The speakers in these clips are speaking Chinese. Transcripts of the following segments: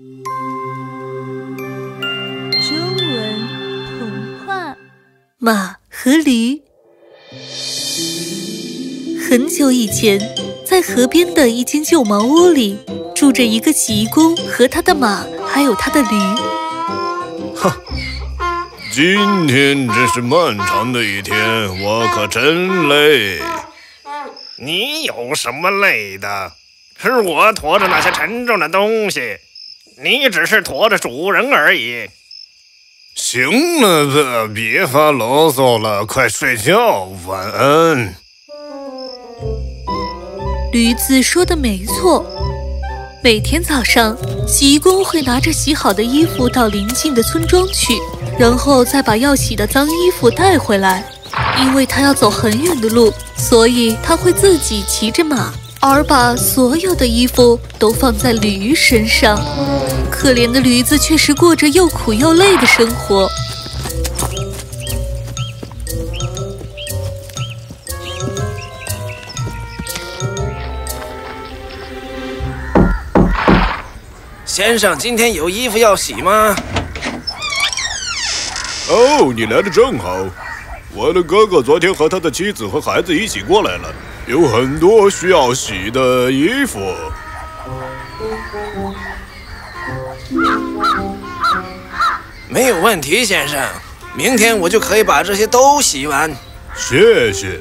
中文童话《马和驴》。很久以前，在河边的一间旧茅屋里，住着一个洗衣工和他的马，还有他的驴。哼，今天真是漫长的一天，我可真累。你有什么累的？是我驮着那些沉重的东西，你只是驮着主人而已。行了，别发牢骚了，快睡觉，晚安。驴子说的没错，每天早上，洗衣工会拿着洗好的衣服到邻近的村庄去，然后再把要洗的脏衣服带回来。因为他要走很远的路，所以他会自己骑着马，而把所有的衣服都放在驴身上。可怜的驴子确实过着又苦又累的生活。先生，今天有衣服要洗吗？哦，你来的正好。我的哥哥昨天和他的妻子和孩子一起过来了，有很多需要洗的衣服。没有问题，先生。明天我就可以把这些都洗完。谢谢。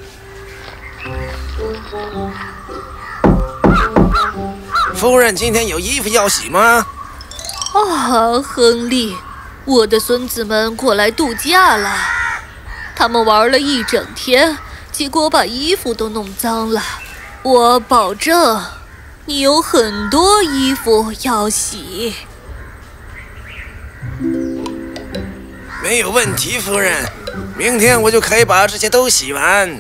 夫人，今天有衣服要洗吗？啊，亨利，我的孙子们过来度假了。他们玩了一整天，结果把衣服都弄脏了。我保证，你有很多衣服要洗。没有问题，夫人。明天我就可以把这些都洗完。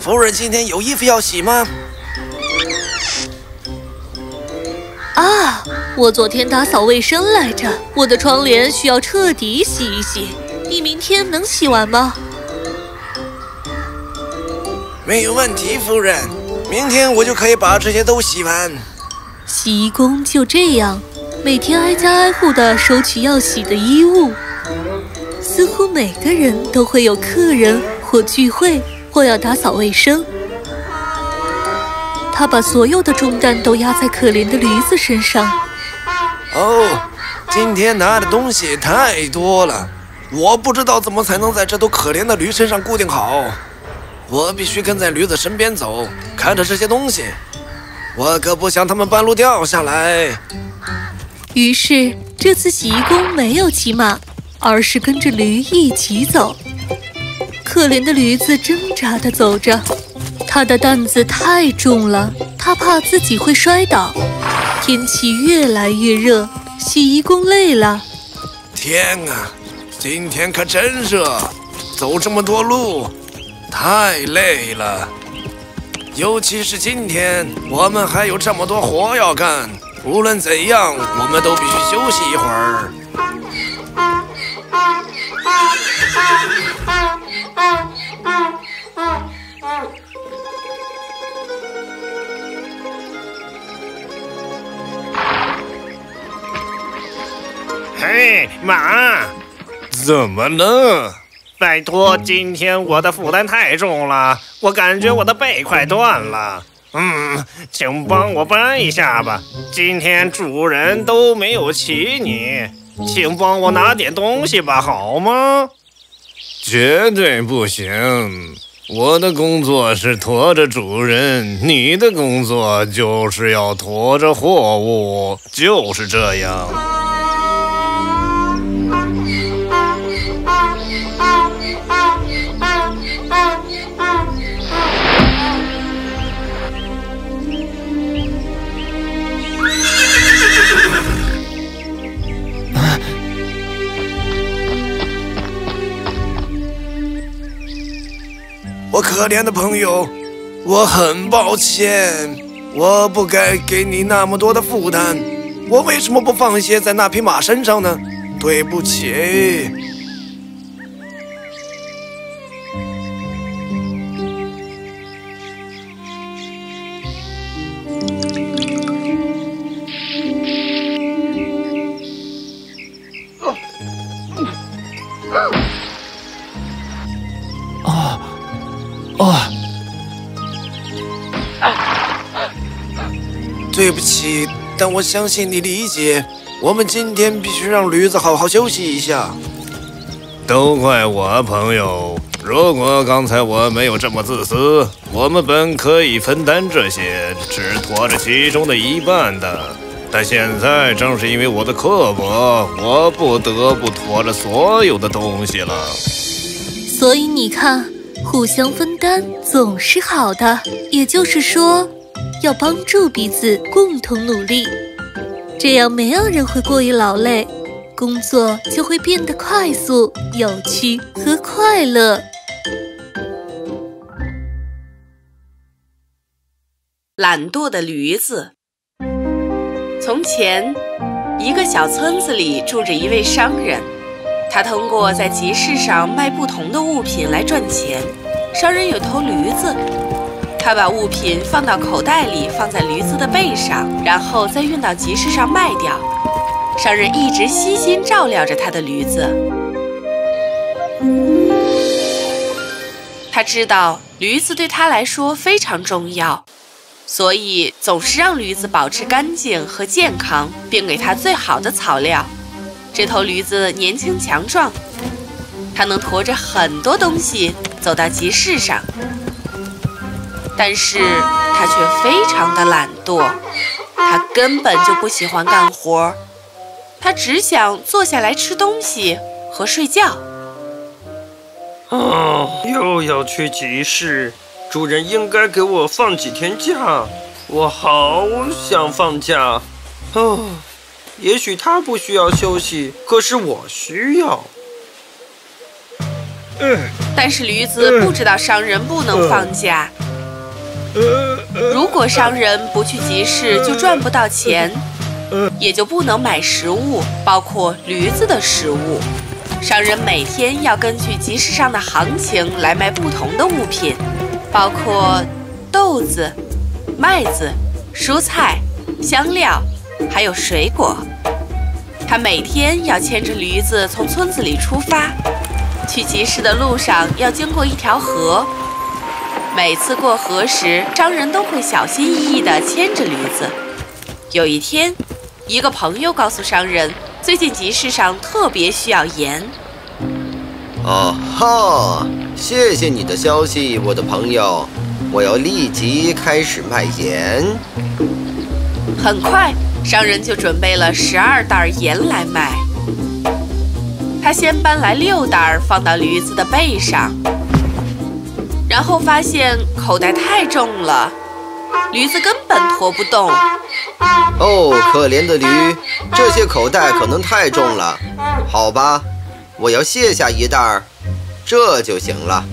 夫人，今天有衣服要洗吗？啊，我昨天打扫卫生来着，我的窗帘需要彻底洗一洗。你明天能洗完吗？没有问题，夫人。明天我就可以把这些都洗完。洗衣工就这样，每天挨家挨户的收取要洗的衣物。似乎每个人都会有客人或聚会或要打扫卫生。他把所有的重担都压在可怜的驴子身上。哦，今天拿的东西太多了，我不知道怎么才能在这头可怜的驴身上固定好。我必须跟在驴子身边走，看着这些东西，我可不想它们半路掉下来。于是这次洗衣工没有骑马，而是跟着驴一起走。可怜的驴子挣扎地走着。他的担子太重了，他怕自己会摔倒。天气越来越热，洗衣工累了。天啊，今天可真热，走这么多路，太累了。尤其是今天，我们还有这么多活要干。无论怎样，我们都必须休息一会儿。嘿，马，怎么了？拜托，今天我的负担太重了，我感觉我的背快断了。嗯，请帮我搬一下吧。今天主人都没有骑你，请帮我拿点东西吧，好吗？绝对不行！我的工作是驮着主人，你的工作就是要驮着货物，就是这样。我可怜的朋友，我很抱歉，我不该给你那么多的负担。我为什么不放一些在那匹马身上呢？对不起。但我相信你理解。我们今天必须让驴子好好休息一下。都怪我，朋友。如果刚才我没有这么自私，我们本可以分担这些，只驮着其中的一半的。但现在正是因为我的刻薄，我不得不驮着所有的东西了。所以你看，互相分担总是好的。也就是说，要帮助彼此，共同努力。这样没有人会过于劳累，工作就会变得快速、有趣和快乐。懒惰的驴子。从前，一个小村子里住着一位商人，他通过在集市上卖不同的物品来赚钱。商人有头驴子。他把物品放到口袋里，放在驴子的背上，然后再运到集市上卖掉。商人一直悉心照料着他的驴子。他知道驴子对他来说非常重要，所以总是让驴子保持干净和健康，并给它最好的草料。这头驴子年轻强壮，它能驮着很多东西走到集市上。但是他却非常的懒惰，他根本就不喜欢干活，他只想坐下来吃东西和睡觉。哦，又要去集市，主人应该给我放几天假，我好想放假。哦，也许他不需要休息，可是我需要。但是驴子不知道商人不能放假。如果商人不去集市，就赚不到钱，也就不能买食物，包括驴子的食物。商人每天要根据集市上的行情来卖不同的物品，包括豆子、麦子、蔬菜、香料，还有水果。他每天要牵着驴子从村子里出发，去集市的路上要经过一条河。每次过河时，商人都会小心翼翼地牵着驴子。有一天，一个朋友告诉商人，最近集市上特别需要盐。哦哈！谢谢你的消息，我的朋友。我要立即开始卖盐。很快，商人就准备了十二袋盐来卖。他先搬来六袋，放到驴子的背上。然后发现口袋太重了，驴子根本驮不动。哦，可怜的驴，这些口袋可能太重了。好吧，我要卸下一袋儿，这就行了。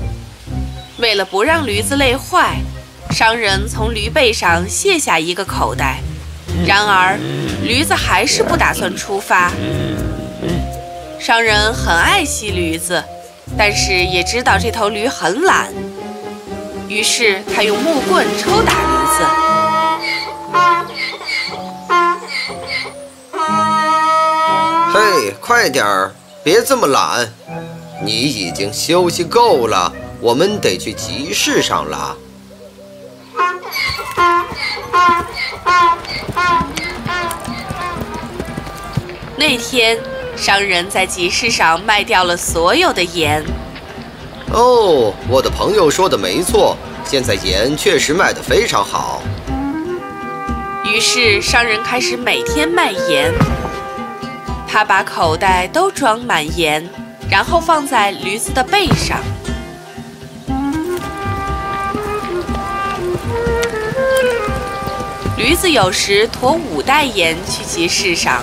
为了不让驴子累坏，商人从驴背上卸下一个口袋。然而，驴子还是不打算出发。商人很爱惜驴子，但是也知道这头驴很懒。于是他用木棍抽打驴子。嘿，快点儿，别这么懒！你已经休息够了，我们得去集市上了。那天，商人在集市上卖掉了所有的盐。哦，我的朋友说的没错，现在盐确实卖得非常好。于是商人开始每天卖盐，他把口袋都装满盐，然后放在驴子的背上。驴子有时驮五袋盐去集市上，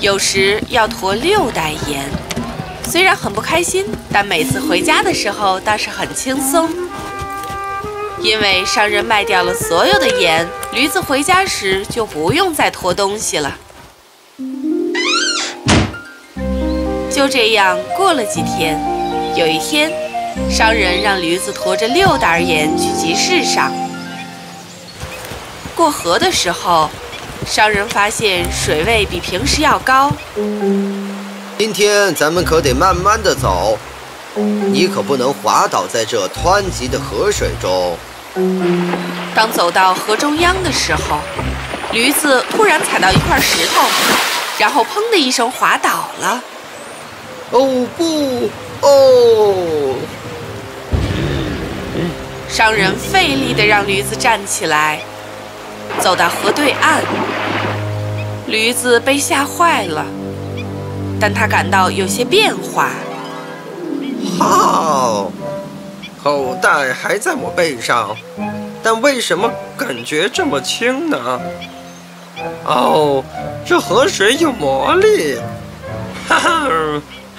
有时要驮六袋盐。虽然很不开心，但每次回家的时候倒是很轻松，因为商人卖掉了所有的盐，驴子回家时就不用再驮东西了。就这样过了几天，有一天，商人让驴子驮着六袋盐去集市上。过河的时候，商人发现水位比平时要高。今天咱们可得慢慢的走，你可不能滑倒在这湍急的河水中。当走到河中央的时候，驴子突然踩到一块石头，然后砰的一声滑倒了。哦不，哦！商人费力地让驴子站起来，走到河对岸。驴子被吓坏了，但他感到有些变化。好，口袋还在我背上，但为什么感觉这么轻呢？哦，这河水有魔力！哈哈，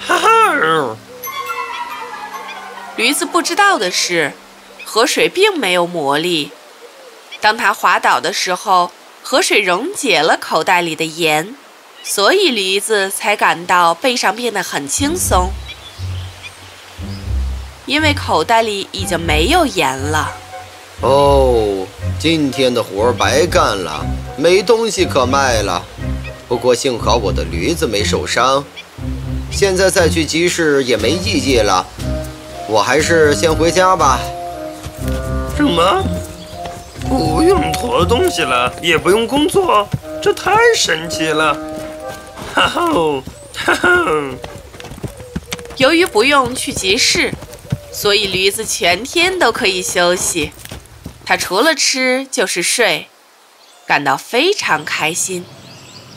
哈哈！驴子不知道的是，河水并没有魔力。当它滑倒的时候，河水溶解了口袋里的盐，所以驴子才感到背上变得很轻松。因为口袋里已经没有盐了。哦，今天的活白干了，没东西可卖了。不过幸好我的驴子没受伤，现在再去集市也没意义了。我还是先回家吧。什么？不用驮东西了，也不用工作，这太神奇了！哈哈，哈哈。由于不用去集市。所以驴子全天都可以休息，它除了吃就是睡，感到非常开心。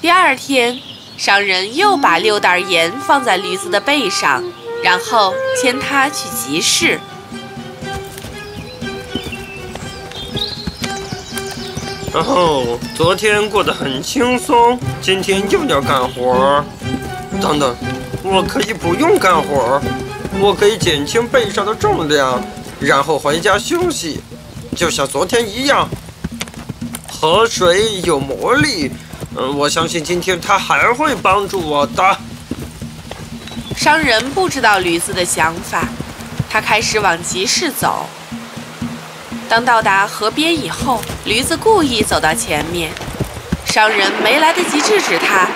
第二天，商人又把六袋盐放在驴子的背上，然后牵它去集市。然后昨天过得很轻松，今天又要干活。等等，我可以不用干活。我可以减轻背上的重量，然后回家休息，就像昨天一样。河水有魔力，嗯，我相信今天它还会帮助我的。商人不知道驴子的想法，他开始往集市走。当到达河边以后，驴子故意走到前面，商人没来得及制止他，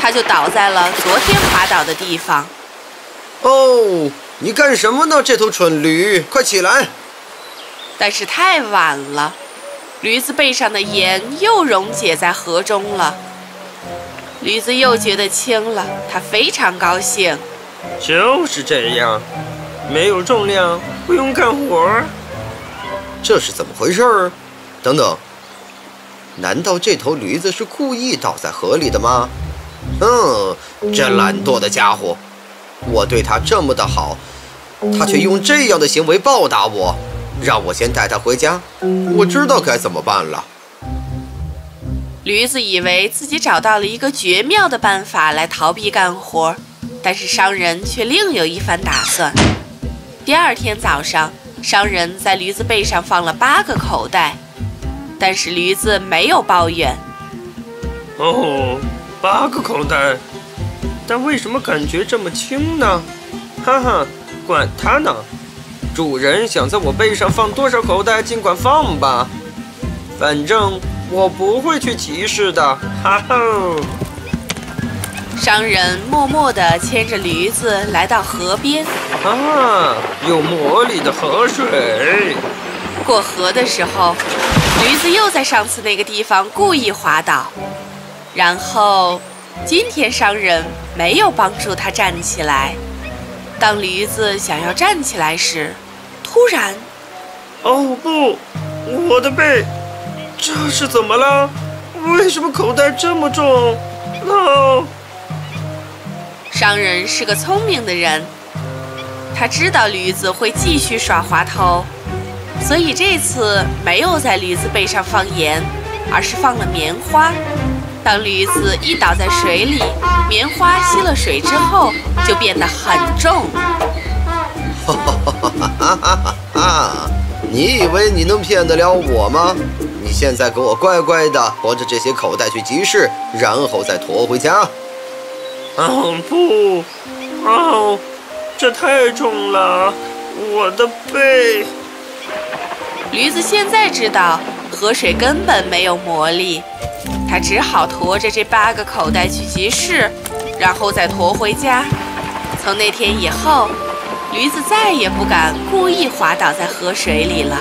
他就倒在了昨天滑倒的地方。哦。你干什么呢，这头蠢驴！快起来！但是太晚了，驴子背上的盐又溶解在河中了。驴子又觉得轻了，他非常高兴。就是这样，没有重量，不用干活。这是怎么回事？等等，难道这头驴子是故意倒在河里的吗？嗯，这懒惰的家伙，我对它这么的好。他却用这样的行为报答我，让我先带他回家。我知道该怎么办了。驴子以为自己找到了一个绝妙的办法来逃避干活，但是商人却另有一番打算。第二天早上，商人在驴子背上放了八个口袋，但是驴子没有抱怨。哦，八个口袋，但为什么感觉这么轻呢？哈哈。管他呢，主人想在我背上放多少口袋，尽管放吧，反正我不会去集市的。哈哈。商人默默地牵着驴子来到河边。啊，有魔力的河水。过河的时候，驴子又在上次那个地方故意滑倒，然后今天商人没有帮助他站起来。当驴子想要站起来时，突然，哦不，我的背，这是怎么了？为什么口袋这么重？哦，商人是个聪明的人，他知道驴子会继续耍滑头，所以这次没有在驴子背上放盐，而是放了棉花。当驴子一倒在水里，棉花吸了水之后就变得很重。哈哈哈哈哈！你以为你能骗得了我吗？你现在给我乖乖的驮着这些口袋去集市，然后再驮回家。哦不，哦，这太重了，我的背。驴子现在知道河水根本没有魔力。他只好驮着这八个口袋去集市，然后再驮回家。从那天以后，驴子再也不敢故意滑倒在河水里了。